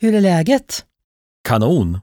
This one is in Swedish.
Hur är läget? Kanon!